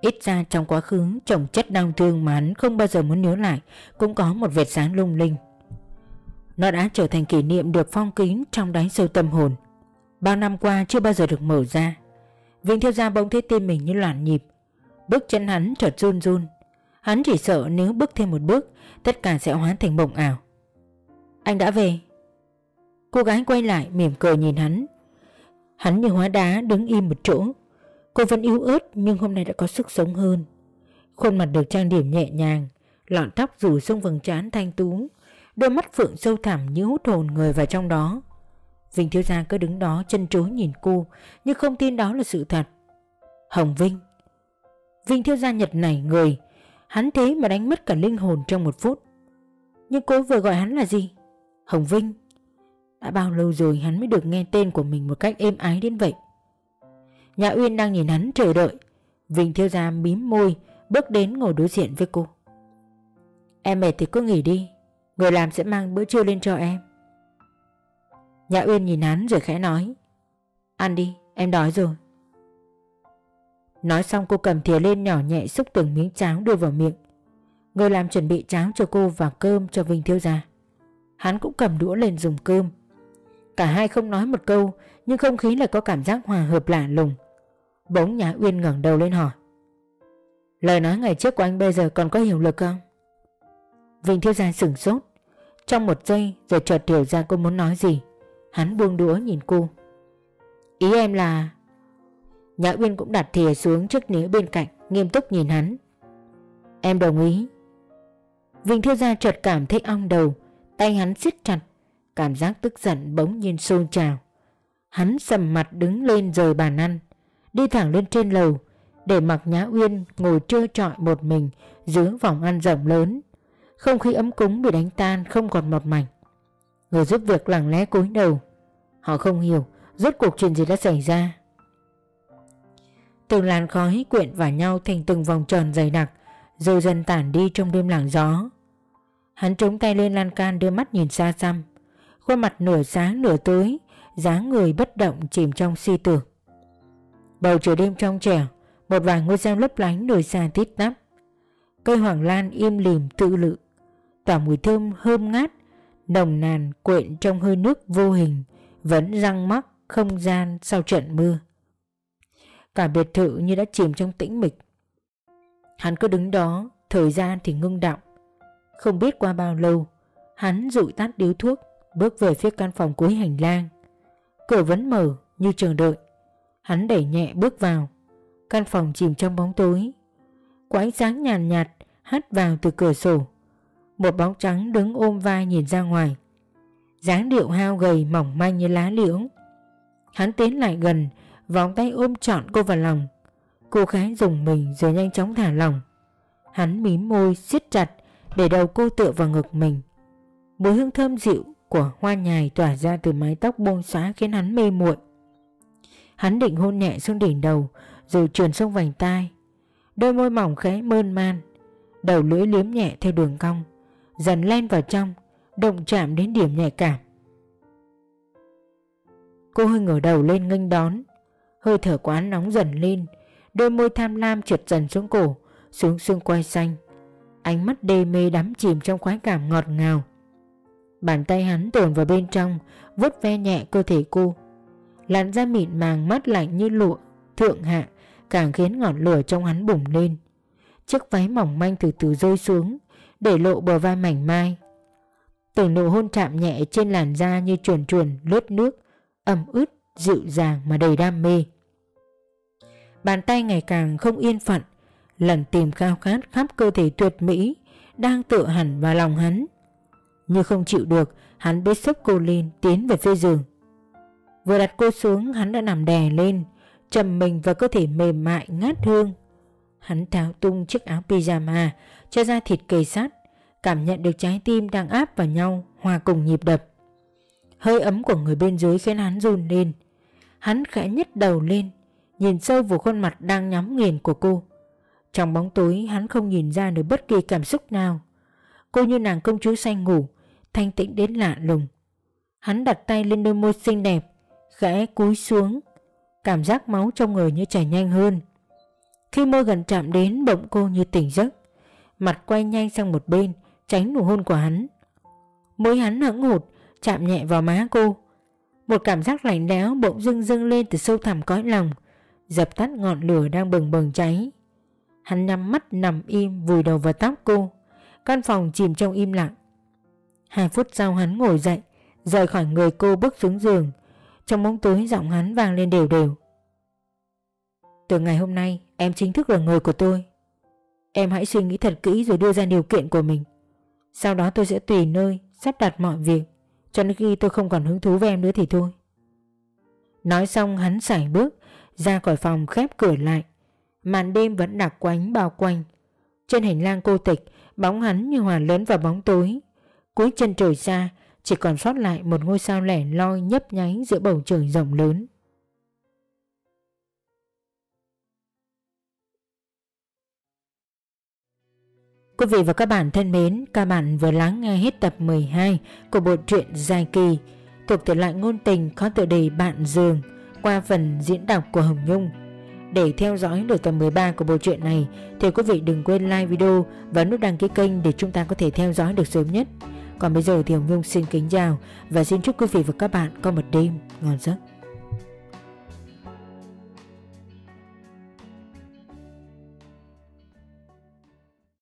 Ít ra trong quá khứ chồng chất đau thương mà hắn không bao giờ muốn nhớ lại cũng có một vệt sáng lung linh. Nó đã trở thành kỷ niệm được phong kín trong đáy sâu tâm hồn. Bao năm qua chưa bao giờ được mở ra. Vinh Thiêu Gia bỗng thấy tim mình như loạn nhịp. Bước chân hắn chợt run run. Hắn chỉ sợ nếu bước thêm một bước tất cả sẽ hóa thành mộng ảo. Anh đã về. Cô gái quay lại mỉm cười nhìn hắn. Hắn như hóa đá đứng im một chỗ. Cô vẫn yếu ớt nhưng hôm nay đã có sức sống hơn. Khuôn mặt được trang điểm nhẹ nhàng, lọn tóc rủ xuống vầng trán thanh tú, đôi mắt phượng sâu thẳm như hút hồn người vào trong đó. Vinh Thiếu Gia cứ đứng đó chân chối nhìn cô Nhưng không tin đó là sự thật. Hồng Vinh. Vinh Thiếu Gia nhật nảy người. Hắn thế mà đánh mất cả linh hồn trong một phút. Nhưng cô vừa gọi hắn là gì? Hồng Vinh. Đã bao lâu rồi hắn mới được nghe tên của mình một cách êm ái đến vậy? Nhã Uyên đang nhìn hắn chờ đợi. Vinh Thiêu Gia mím môi, Bước đến ngồi đối diện với cô. Em mệt thì cứ nghỉ đi, Người làm sẽ mang bữa trưa lên cho em. Nhã Uyên nhìn hắn rồi khẽ nói, Ăn đi, em đói rồi. Nói xong cô cầm thìa lên nhỏ nhẹ xúc từng miếng cháo đưa vào miệng. Người làm chuẩn bị cháo cho cô và cơm cho Vinh Thiêu Gia. Hắn cũng cầm đũa lên dùng cơm. Cả hai không nói một câu, Nhưng không khí lại có cảm giác hòa hợp lạ lùng. Bỗng Nhã Uyên ngẩng đầu lên hỏi. Lời nói ngày trước của anh bây giờ còn có hiệu lực không? Vinh Thiếu Gia sửng sốt. Trong một giây rồi chợt hiểu ra cô muốn nói gì. Hắn buông đũa nhìn cô. Ý em là, Nhã Uyên cũng đặt thìa xuống trước nĩa bên cạnh, Nghiêm túc nhìn hắn. Em đồng ý. Vinh Thiếu Gia chợt cảm thấy ong đầu, Tay hắn siết chặt Cảm giác tức giận bỗng nhiên sôi trào. Hắn sầm mặt đứng lên rời bàn ăn, Đi thẳng lên trên lầu, Để mặc Nhã Uyên ngồi trơ trọi một mình Dưới vòng ăn rộng lớn. Không khí ấm cúng bị đánh tan Không còn một mảnh. Người giúp việc lặng lẽ cúi đầu. Họ không hiểu rốt cuộc chuyện gì đã xảy ra. Từng làn khói quyện vào nhau thành từng vòng tròn dày đặc, Rồi dần tản đi trong đêm lặng gió. Hắn trống tay lên lan can đưa mắt nhìn xa xăm. Khuôn mặt nửa sáng nửa tối dáng người bất động chìm trong suy tưởng. Bầu trời đêm trong trẻo, Một vài ngôi sao lấp lánh nơi xa tít tắp. Cây hoàng lan im lìm tự lự. Tỏa mùi thơm hơm ngát, Nồng nàn quện trong hơi nước vô hình, Vẫn răng mắc không gian sau trận mưa. Cả biệt thự như đã chìm trong tĩnh mịch. Hắn cứ đứng đó, Thời gian thì ngưng đọng. Không biết qua bao lâu, Hắn rụi tắt điếu thuốc. Bước về phía căn phòng cuối hành lang. Cửa vẫn mở như chờ đợi. Hắn đẩy nhẹ bước vào. Căn phòng chìm trong bóng tối. Có ánh sáng nhàn nhạt, nhạt hắt vào từ cửa sổ. Một bóng trắng đứng ôm vai nhìn ra ngoài. Dáng điệu hao gầy mỏng manh như lá liễu. Hắn tiến lại gần Vòng tay ôm trọn cô vào lòng. Cô khá dùng mình rồi nhanh chóng thả lòng Hắn mím môi siết chặt Để đầu cô tựa vào ngực mình. Mùi hương thơm dịu của hoa nhài tỏa ra từ mái tóc buông xóa khiến hắn mê muội. Hắn định hôn nhẹ xuống đỉnh đầu rồi truyền xuống vành tai. Đôi môi mỏng khẽ mơn man, đầu lưỡi liếm nhẹ theo đường cong, dần len vào trong, động chạm đến điểm nhạy cảm. Cô hơi ngửa đầu lên nghênh đón, hơi thở quán nóng dần lên, đôi môi tham lam trượt dần xuống cổ, xuống xương quai xanh. Ánh mắt đê mê đắm chìm trong khoái cảm ngọt ngào. Bàn tay hắn tồn vào bên trong vuốt ve nhẹ cơ thể cô. Làn da mịn màng mắt lạnh như lụa Thượng hạ Càng khiến ngọn lửa trong hắn bùng lên. Chiếc váy mỏng manh từ từ rơi xuống Để lộ bờ vai mảnh mai. Từng nụ hôn chạm nhẹ trên làn da như chuồn chuồn lướt nước ẩm ướt, dịu dàng mà đầy đam mê. Bàn tay ngày càng không yên phận Lần tìm khao khát khắp cơ thể tuyệt mỹ Đang tựa hẳn vào lòng hắn như không chịu được, Hắn bế sốc cô lên, tiến về phía giường. Vừa đặt cô xuống, hắn đã nằm đè lên Trầm mình vào cơ thể mềm mại, ngát hương. Hắn tháo tung chiếc áo pyjama Cho ra thịt kề sát, Cảm nhận được trái tim đang áp vào nhau, Hòa cùng nhịp đập. Hơi ấm của người bên dưới khiến hắn run lên. Hắn khẽ nhấc đầu lên, Nhìn sâu vào khuôn mặt đang nhắm nghiền của cô. Trong bóng tối, hắn không nhìn ra được bất kỳ cảm xúc nào. Cô như nàng công chúa say ngủ thanh tĩnh đến lạ lùng. Hắn đặt tay lên đôi môi xinh đẹp, khẽ cúi xuống, cảm giác máu trong người như chảy nhanh hơn. Khi môi gần chạm đến bỗng cô như tỉnh giấc, mặt quay nhanh sang một bên, tránh nụ hôn của hắn. Môi hắn hững hụt, chạm nhẹ vào má cô. Một cảm giác lạnh lẽo bỗng dưng dâng lên từ sâu thẳm cõi lòng, dập tắt ngọn lửa đang bừng bừng cháy. Hắn nhắm mắt nằm im vùi đầu vào tóc cô. Căn phòng chìm trong im lặng. Hai phút sau hắn ngồi dậy, Rời khỏi người cô bước xuống giường. Trong bóng tối giọng hắn vang lên đều đều. Từ ngày hôm nay, Em chính thức là người của tôi. Em hãy suy nghĩ thật kỹ rồi đưa ra điều kiện của mình. Sau đó tôi sẽ tùy nơi, Sắp đặt mọi việc, Cho đến khi tôi không còn hứng thú với em nữa thì thôi. Nói xong, hắn sải bước, Ra khỏi phòng khép cửa lại. Màn đêm vẫn đặc quánh bao quanh. Trên hành lang cô tịch, Bóng hắn như hòa lớn vào bóng tối. Cuối chân trời xa Chỉ còn sót lại một ngôi sao lẻ loi nhấp nháy giữa bầu trời rộng lớn Quý vị và các bạn thân mến, các bạn vừa lắng nghe hết tập 12 của bộ truyện dài kỳ thuộc thể loại ngôn tình có tựa đề Bạn Giường qua phần diễn đọc của Hồng Nhung. Để theo dõi được tập 13 của bộ truyện này thì quý vị đừng quên like video và nút đăng ký kênh để chúng ta có thể theo dõi được sớm nhất. Còn bây giờ thì Hồng Nhung xin kính chào và xin chúc quý vị và các bạn có một đêm ngon giấc.